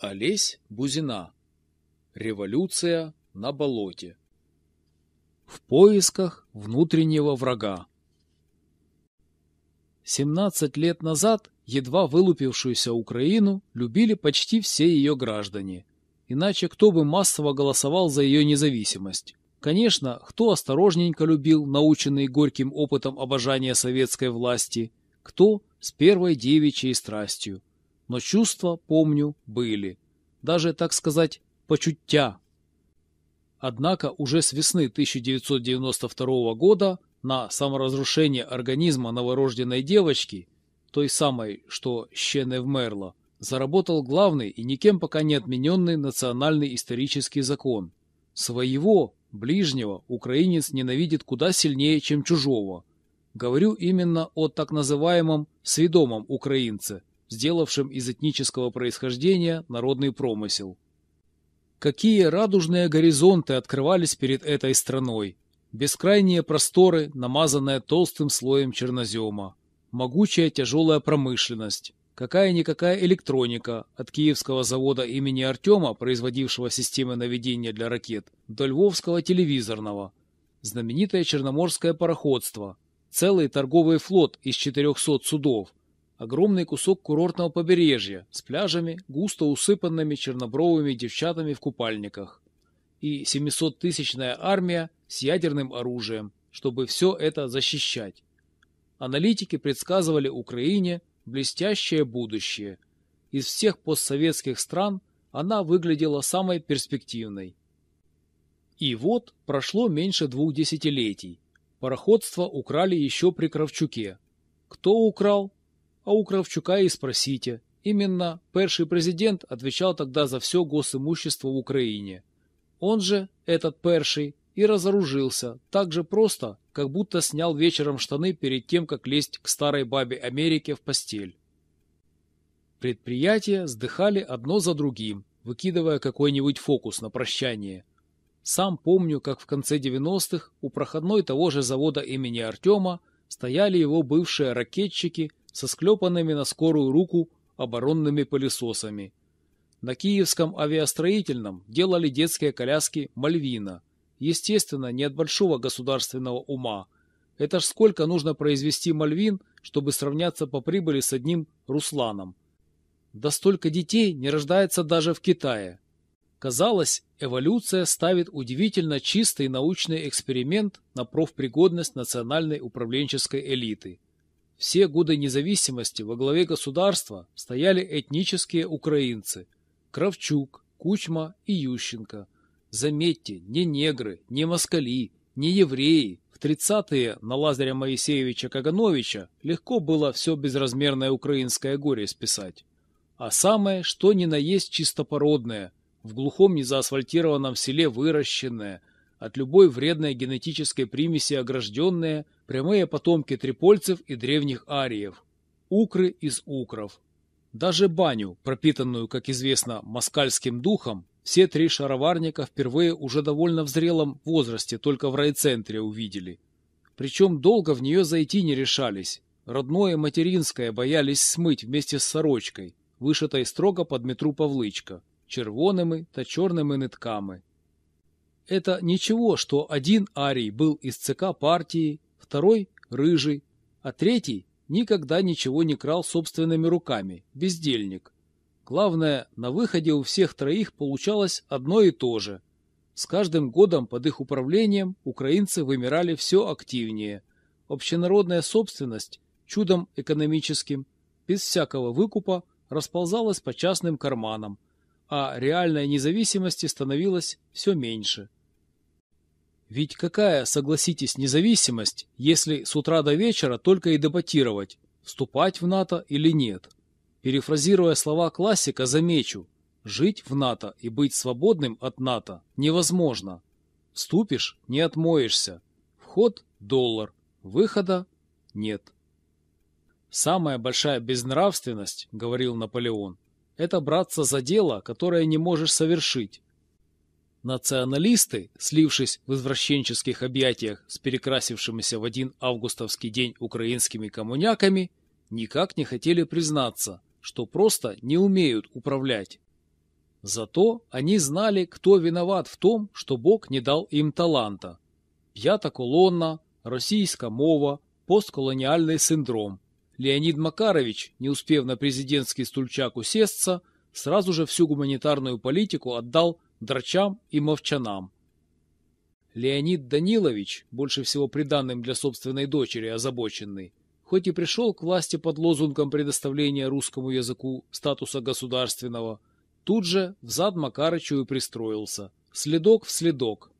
Олесь Бузина. Революция на болоте. В поисках внутреннего врага. 17 лет назад едва вылупившуюся Украину любили почти все ее граждане. Иначе кто бы массово голосовал за ее независимость? Конечно, кто осторожненько любил, наученный горьким опытом обожания советской власти, кто с первой девичьей страстью. Но чувства, помню, были. Даже, так сказать, почуття. Однако уже с весны 1992 года на саморазрушение организма новорожденной девочки, той самой, что ще не вмерла, заработал главный и никем пока не отмененный национальный исторический закон. Своего, ближнего, украинец ненавидит куда сильнее, чем чужого. Говорю именно о так называемом «сведомом украинце», сделавшем из этнического происхождения народный промысел. Какие радужные горизонты открывались перед этой страной! Бескрайние просторы, намазанные толстым слоем чернозема. Могучая тяжелая промышленность. Какая-никакая электроника от киевского завода имени Артема, производившего системы наведения для ракет, до львовского телевизорного. Знаменитое черноморское пароходство. Целый торговый флот из 400 судов. Огромный кусок курортного побережья с пляжами, густо усыпанными чернобровыми девчатами в купальниках. И 700-тысячная армия с ядерным оружием, чтобы все это защищать. Аналитики предсказывали Украине блестящее будущее. Из всех постсоветских стран она выглядела самой перспективной. И вот прошло меньше двух десятилетий. Пароходство украли еще при Кравчуке. Кто украл? А у Кравчука и спросите. Именно перший президент отвечал тогда за все госимущество в Украине. Он же, этот перший, и разоружился так же просто, как будто снял вечером штаны перед тем, как лезть к старой бабе Америке в постель. Предприятия сдыхали одно за другим, выкидывая какой-нибудь фокус на прощание. Сам помню, как в конце 90-х у проходной того же завода имени Артема стояли его бывшие ракетчики со склепанными на скорую руку оборонными пылесосами. На киевском авиастроительном делали детские коляски «Мальвина», Естественно, не от большого государственного ума. Это ж сколько нужно произвести Мальвин, чтобы сравняться по прибыли с одним Русланом. Да столько детей не рождается даже в Китае. Казалось, эволюция ставит удивительно чистый научный эксперимент на профпригодность национальной управленческой элиты. Все годы независимости во главе государства стояли этнические украинцы – Кравчук, Кучма и Ющенко – Заметьте, не негры, не москали, не евреи. В 30-е на Лазаря Моисеевича Кагановича легко было все безразмерное украинское горе списать. А самое, что ни на есть чистопородное, в глухом незаасфальтированном селе выращенное, от любой вредной генетической примеси огражденные, прямые потомки трипольцев и древних ариев. Укры из укров. Даже баню, пропитанную, как известно, москальским духом, все три шароварника впервые уже довольно в зрелом возрасте только в райцентре увидели. Причем долго в нее зайти не решались. Родное материнское боялись смыть вместе с сорочкой, вышитой строго под метру Павлычка, червоними та черными нитками. Это ничего, что один арий был из ЦК партии, второй – рыжий, а третий никогда ничего не крал собственными руками, бездельник – Главное, на выходе у всех троих получалось одно и то же. С каждым годом под их управлением украинцы вымирали все активнее. Общенародная собственность, чудом экономическим, без всякого выкупа, расползалась по частным карманам, а реальной независимости становилось все меньше. Ведь какая, согласитесь, независимость, если с утра до вечера только и дебатировать, вступать в НАТО или нет? Перефразируя слова классика, замечу, жить в НАТО и быть свободным от НАТО невозможно. Вступишь – не отмоешься. Вход – доллар, выхода – нет. Самая большая безнравственность, говорил Наполеон, это браться за дело, которое не можешь совершить. Националисты, слившись в извращенческих объятиях с перекрасившимися в один августовский день украинскими коммуняками, никак не хотели признаться, что просто не умеют управлять. Зато они знали, кто виноват в том, что Бог не дал им таланта. П'ята колонна, російська мова, постколоніальний синдром. Леонид Макарович, не успев на президентский стульчак усесться, сразу же всю гуманитарную политику отдал драчам и мовчанам. Леонид Данилович, больше всего приданным для собственной дочери озабоченный, хоть и пришел к власти под лозунгом предоставления русскому языку статуса государственного, тут же взад Макарычу и пристроился, следок в следок.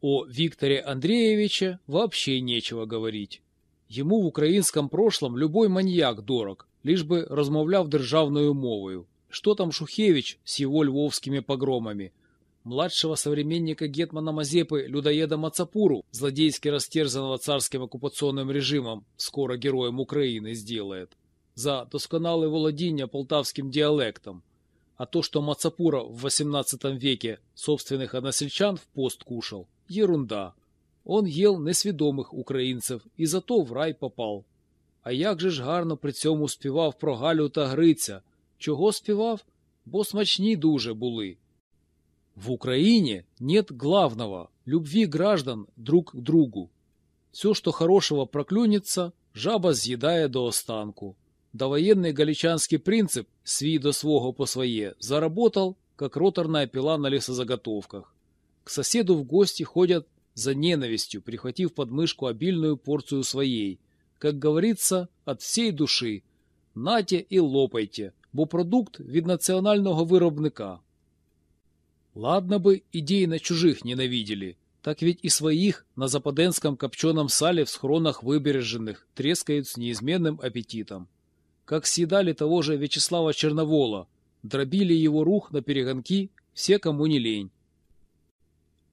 О Викторе Андреевиче вообще нечего говорить. Ему в украинском прошлом любой маньяк дорог, лишь бы размовляв державною мовою. Что там Шухевич с его львовскими погромами? Младшего современника Гетмана Мазепы, людоеда Мацапуру, злодейски растерзанного царским оккупационным режимом, скоро героем Украины сделает. За досконалое владение полтавским диалектом. А то, что Мацапура в XVIII веке собственных односельчан в пост кушал, ерунда. Он ел несвідомих українців і зато в рай попав. А як же ж гарно при цьому співав про Галю та Гриця. Чого співав? Бо смачні дуже були. В Украине нет главного – любви граждан друг к другу. Все, что хорошего проклюнется, жаба съедая до останку. Довоенный галичанский принцип «свій до свого по своє» заработал, как роторная пила на лесозаготовках. К соседу в гости ходят за ненавистью, прихватив под мышку обильную порцию своей. Как говорится, от всей души. Нате и лопайте, бо продукт від національного виробника. Ладно бы идеи на чужих ненавидели, так ведь и своих на западенском копченом сале в схронах выбереженных трескают с неизменным аппетитом. Как съедали того же Вячеслава Черновола, дробили его рух на перегонки все, кому не лень.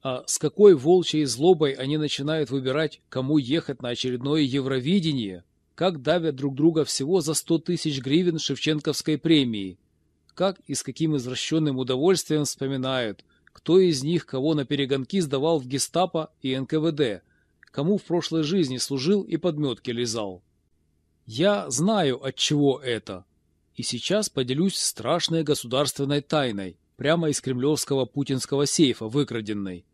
А с какой волчьей злобой они начинают выбирать, кому ехать на очередное Евровидение, как давят друг друга всего за сто тысяч гривен Шевченковской премии, как и с каким извращенным удовольствием вспоминают, кто из них кого на перегонки сдавал в гестапо и НКВД, кому в прошлой жизни служил и подметки лизал. Я знаю, от чего это. И сейчас поделюсь страшной государственной тайной, прямо из кремлевского путинского сейфа выкраденной.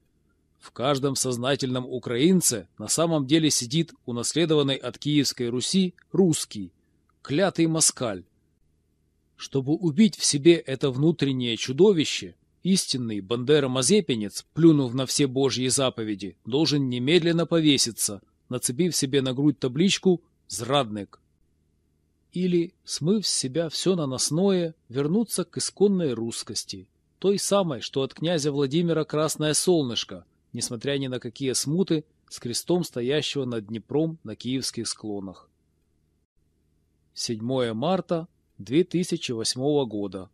В каждом сознательном украинце на самом деле сидит унаследованный от Киевской Руси русский, клятый москаль. Чтобы убить в себе это внутреннее чудовище, истинный бандера-мазепинец, плюнув на все божьи заповеди, должен немедленно повеситься, нацепив себе на грудь табличку «Зрадник». Или, смыв с себя все наносное, вернуться к исконной русскости, той самой, что от князя Владимира Красное Солнышко – несмотря ни на какие смуты, с крестом стоящего над Днепром на киевских склонах. 7 марта 2008 года.